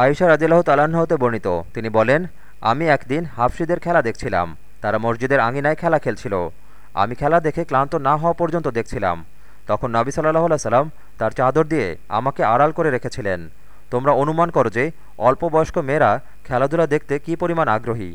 আয়েশা রাজিল্লাহ তালাহ হতে বর্ণিত। তিনি বলেন, আমি একদিন হাফসিদের খেলা দেখছিলাম। তারা মসজিদের আঙিনায় খেলা খেলছিল। আমি খেলা দেখে ক্লান্ত না হওয়া পর্যন্ত দেখছিলাম। তখন নাবি সাল্লাহ সাল্লাম তার চাদর দিয়ে আমাকে আড়াল করে রেখেছিলেন। তোমরা অনুমান করো যে অল্প বয়স্ক মেয়েরা খেলাধুলা দেখতে কী পরিমাণ আগ্রহী?